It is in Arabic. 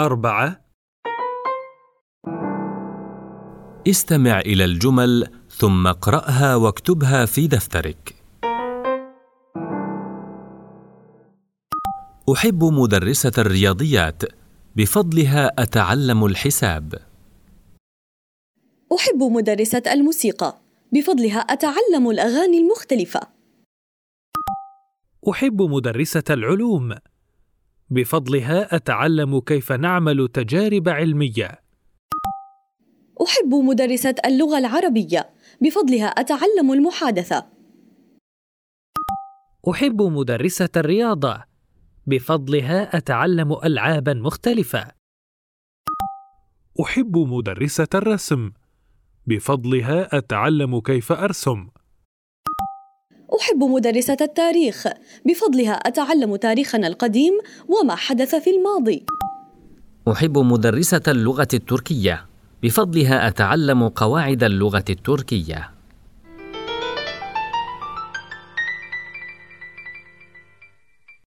أربعة استمع إلى الجمل ثم اقرأها واكتبها في دفترك. أحب مدرسة الرياضيات، بفضلها أتعلم الحساب. أحب مدرسة الموسيقى بفضلها أتعلم الأغاني المختلفة أحب مدرسة العلوم بفضلها أتعلم كيف نعمل تجارب علمية. أحب مدرسة اللغة العربية. بفضلها أتعلم المحادثة. أحب مدرسة الرياضة. بفضلها أتعلم ألعابا مختلفة. أحب مدرسة الرسم. بفضلها أتعلم كيف أرسم. أحب مدرسة التاريخ. بفضلها أتعلم تاريخنا القديم وما حدث في الماضي. أحب مدرسة اللغة التركية. بفضلها أتعلم قواعد اللغة التركية.